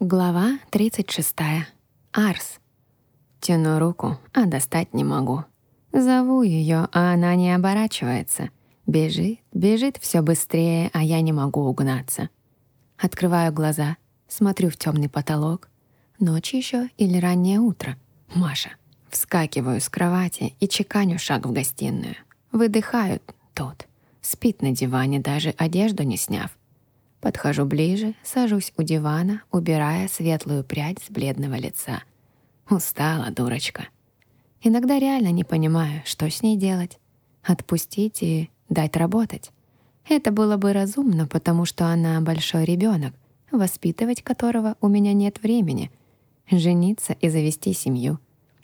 Глава 36. Арс. Тяну руку, а достать не могу. Зову ее, а она не оборачивается. Бежит, бежит все быстрее, а я не могу угнаться. Открываю глаза, смотрю в темный потолок. Ночь еще или раннее утро? Маша. Вскакиваю с кровати и чеканю шаг в гостиную. Выдыхают тот. Спит на диване, даже одежду не сняв. Подхожу ближе, сажусь у дивана, убирая светлую прядь с бледного лица. Устала, дурочка. Иногда реально не понимаю, что с ней делать. Отпустить и дать работать. Это было бы разумно, потому что она большой ребенок, воспитывать которого у меня нет времени. Жениться и завести семью.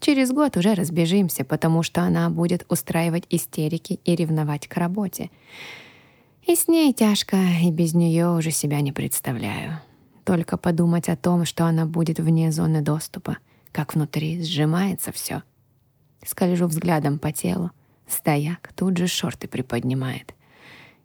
Через год уже разбежимся, потому что она будет устраивать истерики и ревновать к работе. И с ней тяжко, и без нее уже себя не представляю. Только подумать о том, что она будет вне зоны доступа, как внутри сжимается все. Скольжу взглядом по телу. Стояк тут же шорты приподнимает.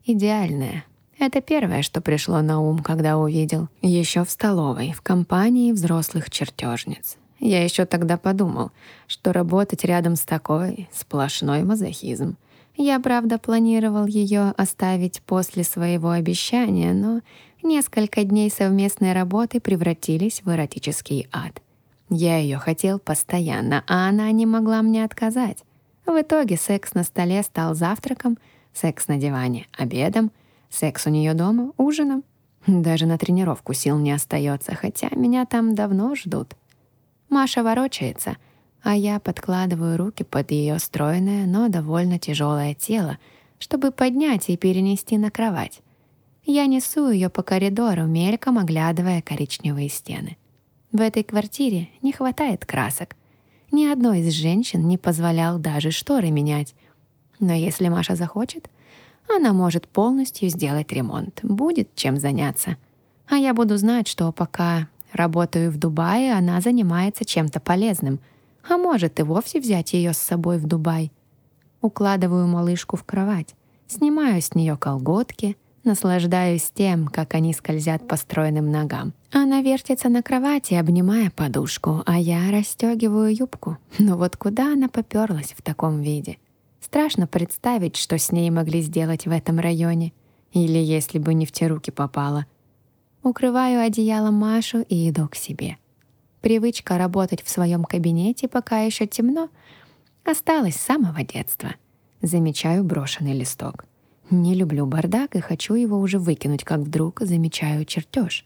Идеальная. Это первое, что пришло на ум, когда увидел. Еще в столовой, в компании взрослых чертежниц. Я еще тогда подумал, что работать рядом с такой — сплошной мазохизм. Я, правда, планировал ее оставить после своего обещания, но несколько дней совместной работы превратились в эротический ад. Я ее хотел постоянно, а она не могла мне отказать. В итоге секс на столе стал завтраком, секс на диване — обедом, секс у нее дома — ужином. Даже на тренировку сил не остается, хотя меня там давно ждут. Маша ворочается — а я подкладываю руки под ее стройное, но довольно тяжелое тело, чтобы поднять и перенести на кровать. Я несу ее по коридору, мельком оглядывая коричневые стены. В этой квартире не хватает красок. Ни одной из женщин не позволял даже шторы менять. Но если Маша захочет, она может полностью сделать ремонт. Будет чем заняться. А я буду знать, что пока работаю в Дубае, она занимается чем-то полезным — а может и вовсе взять ее с собой в Дубай. Укладываю малышку в кровать, снимаю с нее колготки, наслаждаюсь тем, как они скользят по стройным ногам. Она вертится на кровати, обнимая подушку, а я расстегиваю юбку. Но вот куда она поперлась в таком виде? Страшно представить, что с ней могли сделать в этом районе. Или если бы не в те руки попала. Укрываю одеялом Машу и иду к себе. Привычка работать в своем кабинете, пока еще темно, осталась с самого детства. Замечаю брошенный листок. Не люблю бардак и хочу его уже выкинуть, как вдруг замечаю чертеж.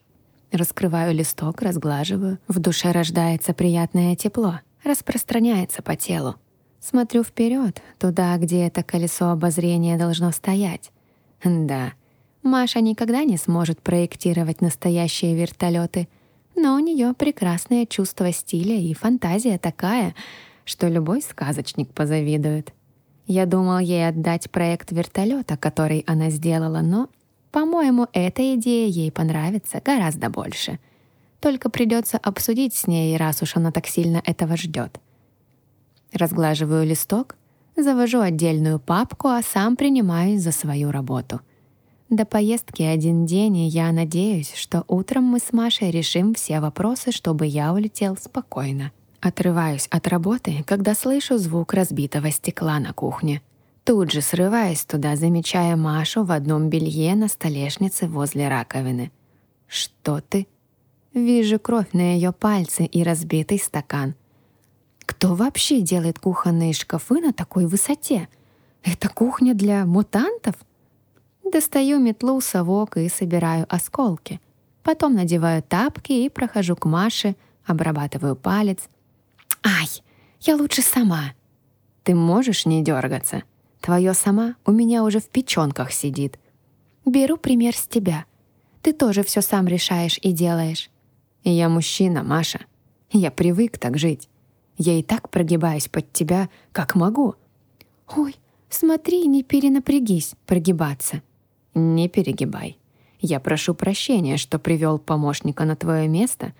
Раскрываю листок, разглаживаю. В душе рождается приятное тепло, распространяется по телу. Смотрю вперед, туда, где это колесо обозрения должно стоять. Да, Маша никогда не сможет проектировать настоящие вертолеты, но у нее прекрасное чувство стиля и фантазия такая, что любой сказочник позавидует. Я думал ей отдать проект вертолета, который она сделала, но, по-моему, эта идея ей понравится гораздо больше. Только придется обсудить с ней, раз уж она так сильно этого ждет. Разглаживаю листок, завожу отдельную папку, а сам принимаюсь за свою работу — до поездки один день, и я надеюсь, что утром мы с Машей решим все вопросы, чтобы я улетел спокойно. Отрываюсь от работы, когда слышу звук разбитого стекла на кухне. Тут же срываюсь туда, замечая Машу в одном белье на столешнице возле раковины. «Что ты?» Вижу кровь на ее пальце и разбитый стакан. Кто вообще делает кухонные шкафы на такой высоте? Это кухня для мутантов? Достаю метлу, совок и собираю осколки. Потом надеваю тапки и прохожу к Маше, обрабатываю палец. «Ай, я лучше сама!» «Ты можешь не дергаться? Твое сама у меня уже в печенках сидит». «Беру пример с тебя. Ты тоже все сам решаешь и делаешь». «Я мужчина, Маша. Я привык так жить. Я и так прогибаюсь под тебя, как могу». «Ой, смотри, не перенапрягись прогибаться. Не перегибай. Я прошу прощения, что привел помощника на твое место.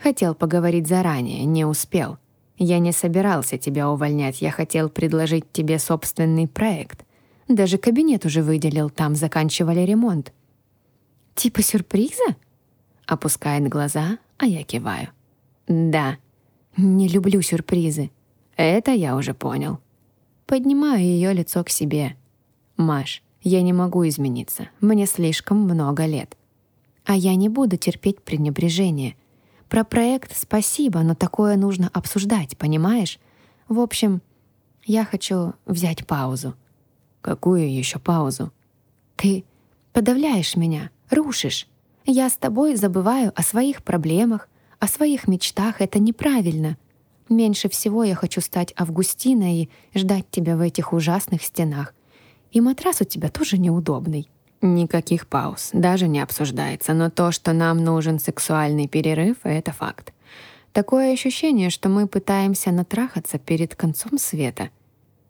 Хотел поговорить заранее, не успел. Я не собирался тебя увольнять, я хотел предложить тебе собственный проект. Даже кабинет уже выделил, там заканчивали ремонт. Типа сюрприза? Опускает глаза, а я киваю. Да, не люблю сюрпризы. Это я уже понял. Поднимаю ее лицо к себе. Маш, я не могу измениться. Мне слишком много лет. А я не буду терпеть пренебрежение. Про проект спасибо, но такое нужно обсуждать, понимаешь? В общем, я хочу взять паузу. Какую еще паузу? Ты подавляешь меня, рушишь. Я с тобой забываю о своих проблемах, о своих мечтах. Это неправильно. Меньше всего я хочу стать Августиной и ждать тебя в этих ужасных стенах. И матрас у тебя тоже неудобный. Никаких пауз, даже не обсуждается, но то, что нам нужен сексуальный перерыв, это факт. Такое ощущение, что мы пытаемся натрахаться перед концом света.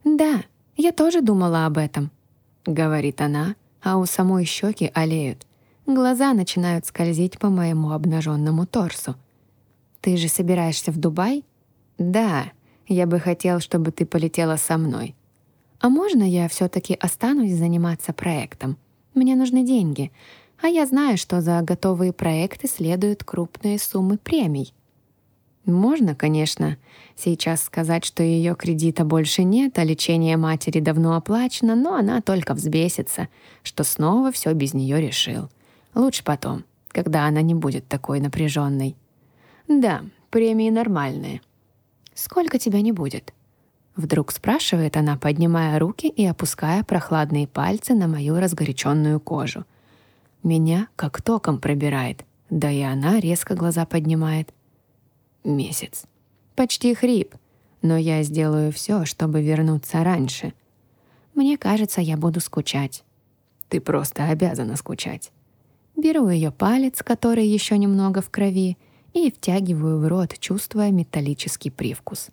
«Да, я тоже думала об этом», — говорит она, а у самой щеки олеют. Глаза начинают скользить по моему обнаженному торсу. «Ты же собираешься в Дубай?» «Да, я бы хотел, чтобы ты полетела со мной». «А можно я все таки останусь заниматься проектом? Мне нужны деньги, а я знаю, что за готовые проекты следуют крупные суммы премий». Можно, конечно, сейчас сказать, что ее кредита больше нет, а лечение матери давно оплачено, но она только взбесится, что снова все без нее решил. Лучше потом, когда она не будет такой напряженной. Да, премии нормальные. «Сколько тебя не будет?» Вдруг спрашивает она, поднимая руки и опуская прохладные пальцы на мою разгоряченную кожу. Меня как током пробирает, да и она резко глаза поднимает. Месяц. Почти хрип, но я сделаю все, чтобы вернуться раньше. Мне кажется, я буду скучать. Ты просто обязана скучать. Беру ее палец, который еще немного в крови, и втягиваю в рот, чувствуя металлический привкус.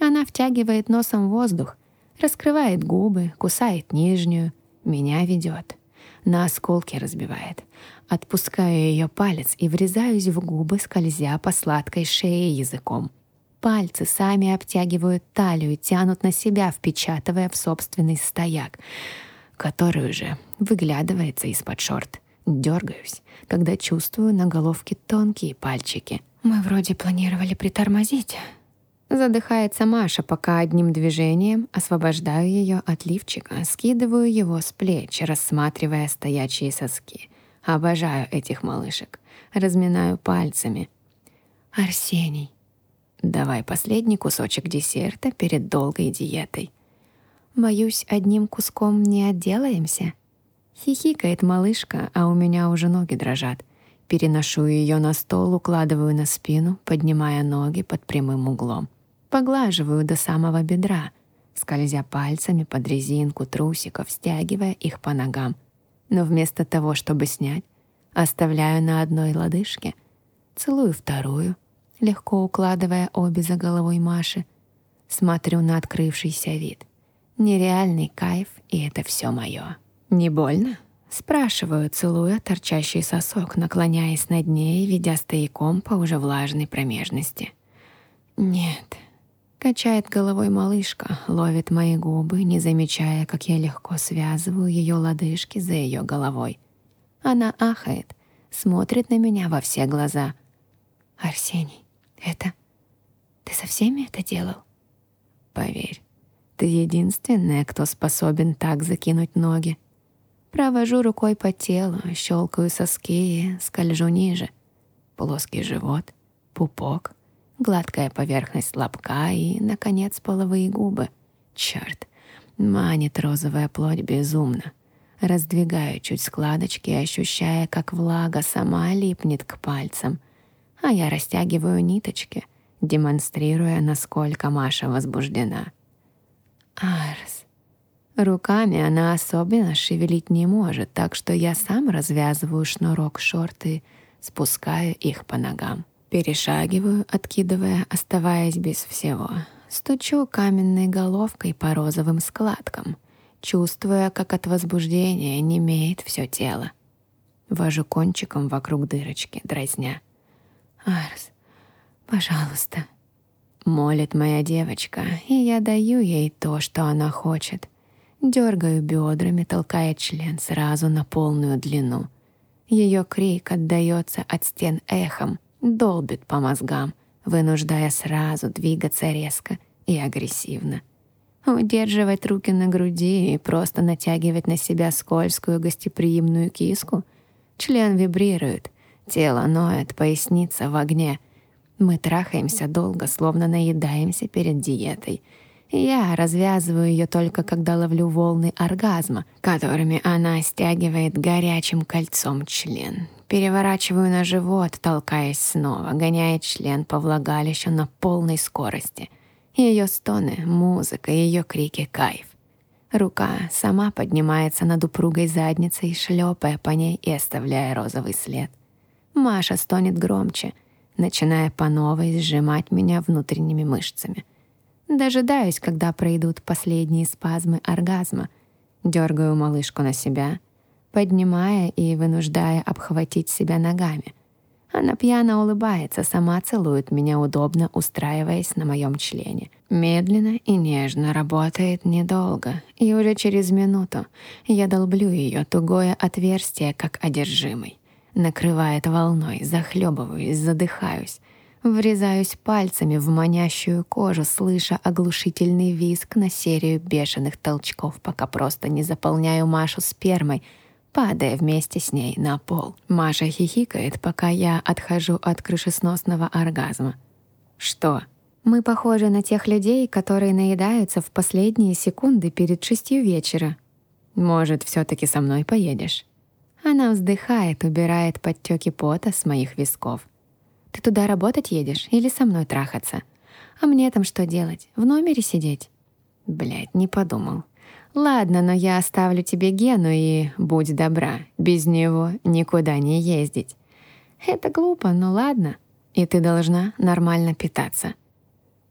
Она втягивает носом воздух, раскрывает губы, кусает нижнюю, меня ведет. На осколки разбивает. Отпускаю ее палец и врезаюсь в губы, скользя по сладкой шее языком. Пальцы сами обтягивают талию, тянут на себя, впечатывая в собственный стояк, который уже выглядывается из-под шорт. Дергаюсь, когда чувствую на головке тонкие пальчики. Мы вроде планировали притормозить. Задыхается Маша, пока одним движением освобождаю ее от лифчика, скидываю его с плеч, рассматривая стоячие соски. Обожаю этих малышек. Разминаю пальцами. «Арсений, давай последний кусочек десерта перед долгой диетой». «Боюсь, одним куском не отделаемся», Хихикает малышка, а у меня уже ноги дрожат. Переношу ее на стол, укладываю на спину, поднимая ноги под прямым углом. Поглаживаю до самого бедра, скользя пальцами под резинку трусиков, стягивая их по ногам. Но вместо того, чтобы снять, оставляю на одной лодыжке, целую вторую, легко укладывая обе за головой Маши. Смотрю на открывшийся вид. Нереальный кайф, и это все мое. «Не больно?» Спрашиваю, целуя торчащий сосок, наклоняясь над ней, ведя стояком по уже влажной промежности. «Нет». Качает головой малышка, ловит мои губы, не замечая, как я легко связываю ее лодыжки за ее головой. Она ахает, смотрит на меня во все глаза. «Арсений, это... Ты со всеми это делал?» «Поверь, ты единственная, кто способен так закинуть ноги. Провожу рукой по телу, щелкаю соски, скольжу ниже. Плоский живот, пупок, гладкая поверхность лобка и, наконец, половые губы. Черт, манит розовая плоть безумно. Раздвигаю чуть складочки, ощущая, как влага сама липнет к пальцам. А я растягиваю ниточки, демонстрируя, насколько Маша возбуждена. Арс, Руками она особенно шевелить не может, так что я сам развязываю шнурок шорты, спускаю их по ногам. Перешагиваю, откидывая, оставаясь без всего. Стучу каменной головкой по розовым складкам, чувствуя, как от возбуждения немеет все тело. Вожу кончиком вокруг дырочки, дразня. «Арс, пожалуйста», — молит моя девочка, и я даю ей то, что она хочет — Дергаю бедрами, толкая член сразу на полную длину. Ее крик отдаётся от стен эхом, долбит по мозгам, вынуждая сразу двигаться резко и агрессивно. Удерживать руки на груди и просто натягивать на себя скользкую гостеприимную киску. Член вибрирует, тело ноет, поясница в огне. Мы трахаемся долго, словно наедаемся перед диетой. Я развязываю ее только когда ловлю волны оргазма, которыми она стягивает горячим кольцом член. Переворачиваю на живот, толкаясь снова, гоняя член по влагалищу на полной скорости — ее стоны, музыка, ее крики — кайф. Рука сама поднимается над упругой задницей, шлепая по ней и оставляя розовый след. Маша стонет громче, начиная по новой сжимать меня внутренними мышцами. Дожидаюсь, когда пройдут последние спазмы оргазма. Дергаю малышку на себя, поднимая и вынуждая обхватить себя ногами. Она пьяно улыбается, сама целует меня удобно, устраиваясь на моем члене. Медленно и нежно работает недолго, и уже через минуту я долблю ее тугое отверстие, как одержимый. Накрывает волной, захлебываюсь, задыхаюсь. Врезаюсь пальцами в манящую кожу, слыша оглушительный визг на серию бешеных толчков, пока просто не заполняю Машу спермой — падая вместе с ней на пол. Маша хихикает, пока я отхожу от крышесносного оргазма. «Что?» «Мы похожи на тех людей, которые наедаются в последние секунды перед шестью вечера. Может, все таки со мной поедешь?» Она вздыхает, убирает подтеки пота с моих висков. «Ты туда работать едешь или со мной трахаться? А мне там что делать? В номере сидеть?» Блядь, не подумал. «Ладно, но я оставлю тебе Гену и, будь добра, без него никуда не ездить. Это глупо, но ладно. И ты должна нормально питаться.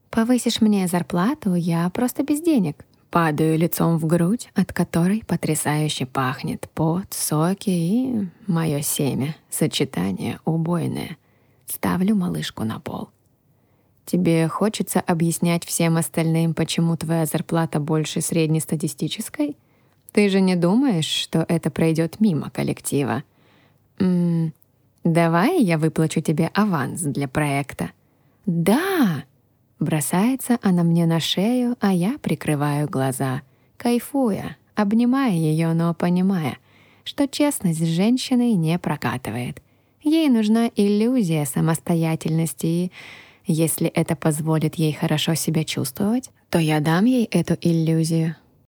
Повысишь мне зарплату, я просто без денег. Падаю лицом в грудь, от которой потрясающе пахнет пот, соки и мое семя. Сочетание убойное. Ставлю малышку на пол. Тебе хочется объяснять всем остальным, почему твоя зарплата больше среднестатистической? Ты же не думаешь, что это пройдет мимо коллектива? М -м, давай я выплачу тебе аванс для проекта. Да! Бросается она мне на шею, а я прикрываю глаза, кайфуя, обнимая ее, но понимая, что честность с женщиной не прокатывает. Ей нужна иллюзия самостоятельности и если это позволит ей хорошо себя чувствовать, то я дам ей эту иллюзию.